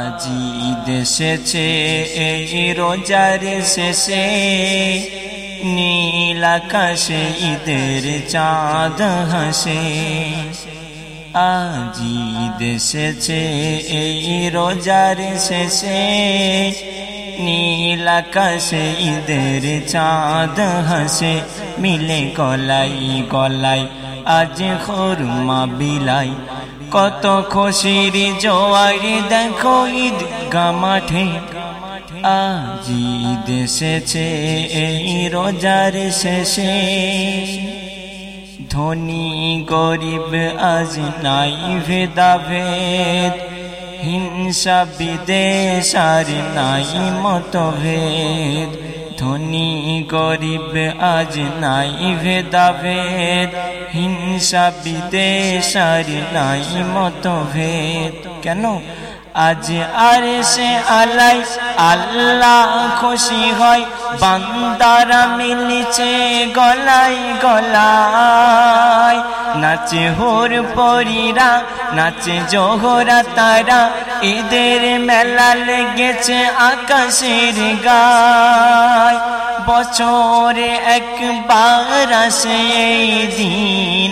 আজি দেশেছে এই রোজার শেষে নীল আকাশে ঈদের চাঁদ হাসে। আজি দেশেছে এই রোজার শেষে নীল আকাশে ঈদের চাঁদ হাসে। মিলে গলাই গলাই, আজ খোরমা বিলাই কত খুশির জোয়ারি দেখো ঈদ গামাঠে আজি দেশেছে এই রোজার শেষে। ধনী গরিব আজ নাই ভেদাভেদ, হিংসা বিদেশ আর নাই মতভেদ। ধনী গরিব আজ নাই ভেদাভেদ। হিংসা বিদেশ আর নাই মতভেদ। কেন? আজ আর সে আলাই আল্লাহ খুশি হয়। বান্দারা মিলিছে গলাই গলাই নাচে হোর পরীরা, নাচে জোহরা তারা ঈদের মেলা লেগেছে আকাশের গায়। বছরে একবার আসে এই দিন,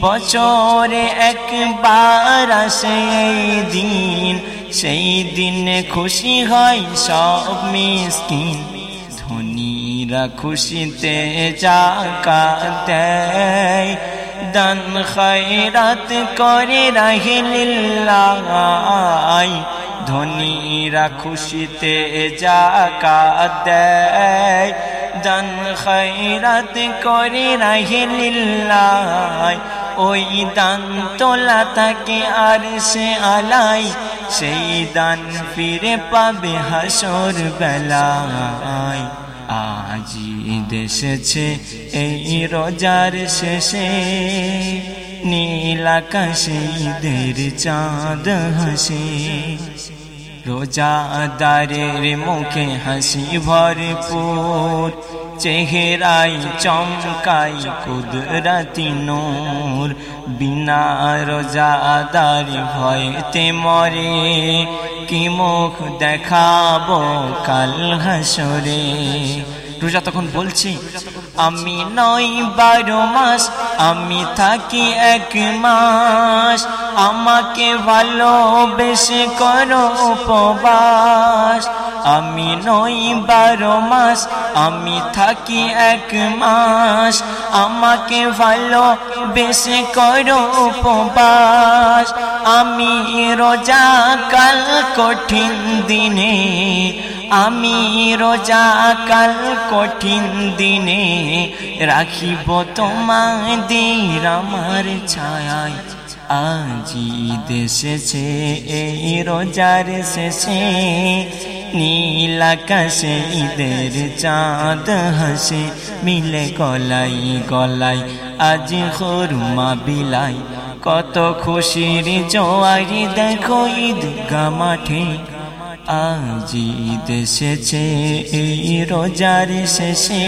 বছরে একবার আসে এই দিন। সেই দিনে খুশি হয় সব মিসকিন, ধনীরা খুশিতে চাকা দেয়। দান খৈরাত করে রাহিল্লাই ধনীরা খুশিতে যাকা দেয়। দান খৈরাত করে রাহিল্লাই ওই দান তোলা তাকে আর সে আলাই। সেই দান ফিরে পাবে হাসর বেলায়। আজি দেশেছে এই রোজার শেষে নীলাকাশে ঈদের চাঁদ হাসে। রোজাদারের মুখে হাসি ভরপুর চেহারাই চমকাই কুদরতি নূর, বিনা রোজাদার ভয়তে মরে। কি মুখ দেখাবো কাল হাসরে? রোজা তখন বলছি আমি নয় বারো মাস, আমি থাকি এক মাস। আমাকে ভালোবেসে করো উপবাস। আমি নই বারো মাস, আমি থাকি এক মাস। আমাকে ভালো বেশে করো উপবাস। আমি রোজা কাল কঠিন দিনে আমি রোজা কাল কঠিন দিনে রাখিব তোমাদের আমার ছায় আজি দেশেছে এই রোজার শেষে, নীল আকাশে ঈদের চাঁদ হাসে, মিলে গলাই গলাই আজ খরমা বিলাই কত খুশির জোয়ারি দেখো ঈদগা মাঠে। আজি দেশেছে এই রোজার শেষে।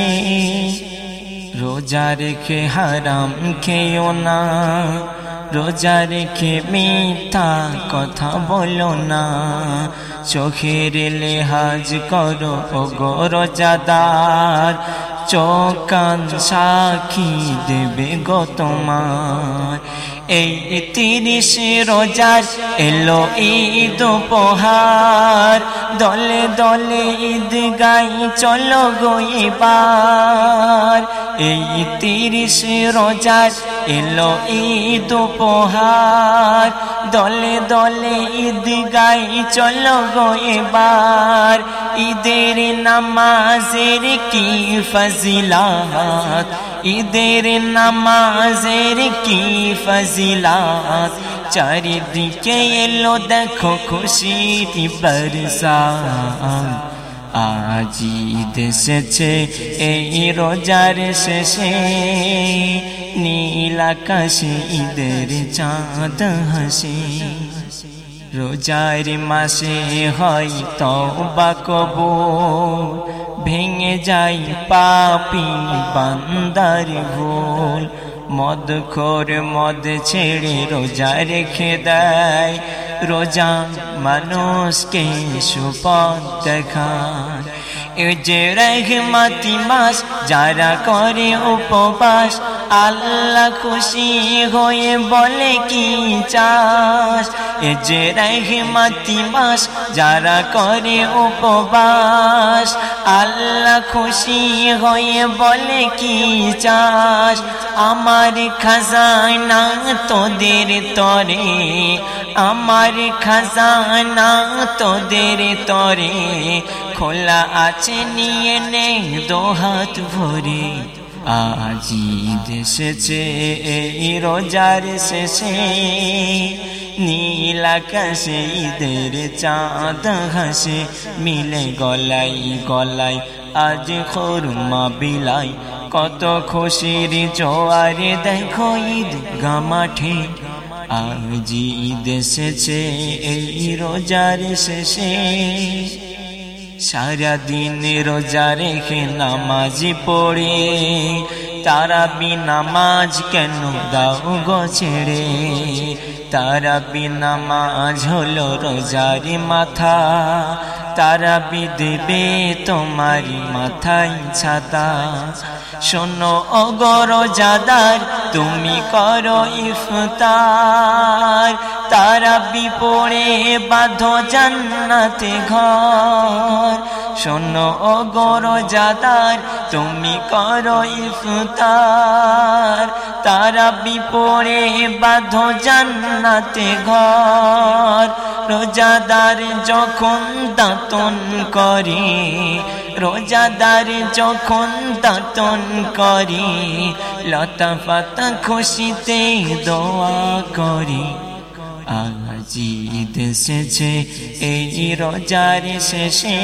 রোজা রেখে হারাম খেও না। রোজা রেখে মিথ্যা কথা বলো না। চোখের লেহাজ করো গো রোজাদার। চোকান সাক্ষী দেবে গো তোমার। এই তিরিশ রোজার এলো ঈদ উপহার। দলে দলে ঈদ গাই চলো গো এবার। এই তিরিশ রোজার এলো ঈদ উপহার। দলে দলে ঈদ গাই চলো গো এবার। ঈদের নামাজের কি ফজিলাত? ঈদের নামাজের কি ফজিলাত? চারিদিকে এলো দেখো খুশি বরসাত আজি দেশেছে এই রোজার শেষে। নীল আকাশে ঈদের চাঁদ হাসে। রোজার মাসে হয় তওবা কবুল। ভেঙে যাই পাপি বান্দার ভুল। মদ খোর, মদ ছেড়ে রোজা রেখে দেয়। রোজা মানুষকে সুপথ দেখায়। এ যে রহমতি মাস, যারা করে উপবাস আল্লাহ খুশি হয়ে বলে, কি চাস? এ যে রহমতি মাস, যারা করে উপবাস। আল্লাহ খুশি হয়ে বলে, কি চাস? আমার খাজানা তোদের তরে, আমার খাজানা তোদের তরে। খোলা আছে নিয়ে নে দোহাত ভরে। আজি দেশেছে এই রোজার শেষে। নীল আকাশে ঈদের চাঁদ হাসে। মিলে গলাই গলাই আজ খরমা বিলাই। কত খুশির জোয়ারে দেখো ঈদ গামাঠে আজ এসেছে এই রোজার শেষে। সারাদিন রোজা রেখে নামাজি পড়ে। তারা নামাজ কেন দাও গো ছেড়ে? তারা নামাজ হলো রোজারি মাথা। তারা দেবে তোমারি মাথায় ছাতা। শোনো অগর জাদার তুমি করো ইফতার। তারা বিপড়ে বাধ জান্নাতে ঘর। শোনো অগর জাদার তুমি করো ইফতার। তারা বিপড়ে বাধ জান্নাতে ঘর। রোজাদার যখন দাঁতন করে, রোজাদার যখন দাঁতন করে লতা পাতা খুশিতে দোয়া করে। আজি দেশেছে এই রোজার শেষে।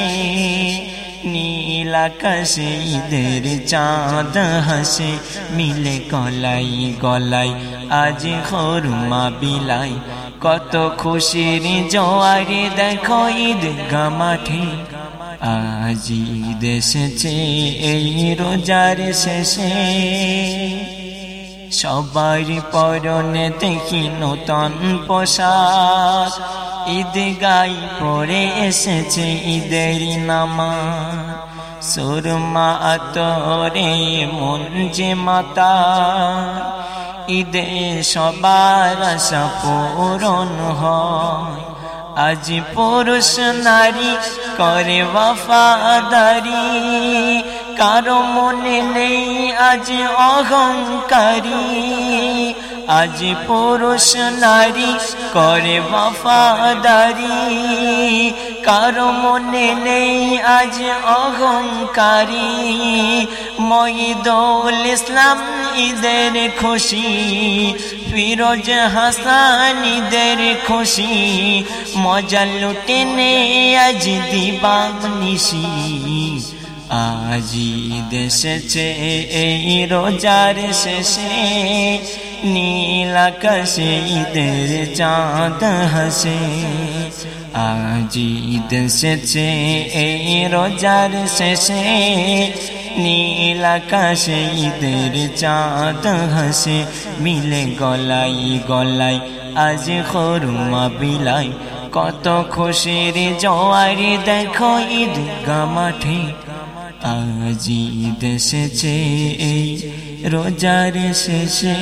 নীল আকাশে ঈদের চাঁদ হাসে। মিলে গলাই গলাই আজ হরুমা বিলাই কত খুশির জোয়ারে দেখো ঈদ গামাঠে। আজি দেশেছে এই রোজার শেষে। সবার পরনে দেখি নতুন পোশাক। ঈদ গাই পরে এসেছে ঈদের নামা সুরমা আতরে মন যে মাতা ঈদে সবার আশা পূরণ হয়। আজ পুরুষ নারী করে ওয়াফাদারি। কারও মনে নেই আজ অহংকারী, আজ পুরুষ নারী করে ওয়াফাদারি। কারও মনে নেই আজ অহংকারী মহিদুল ইসলাম ঈদের খুশি, ফিরোজ হাসান ঈদের খুশি, মজা লুটে নে আজ দিবানিসি আজি দেশেছে এই রোজার শেষে, নীল আকাশে ঈদের চাঁদ হাসে। আজি দেশেছে এই রোজার শেষে, নীল আকাশে ঈদের চাঁদ হাসে। মিলে গলাই গলাই আজ খরুমা বিলাই কত খুশির জোয়ারি দেখো ঈদ গামাঠে আজি দেশেছে এই রোজার শেষে।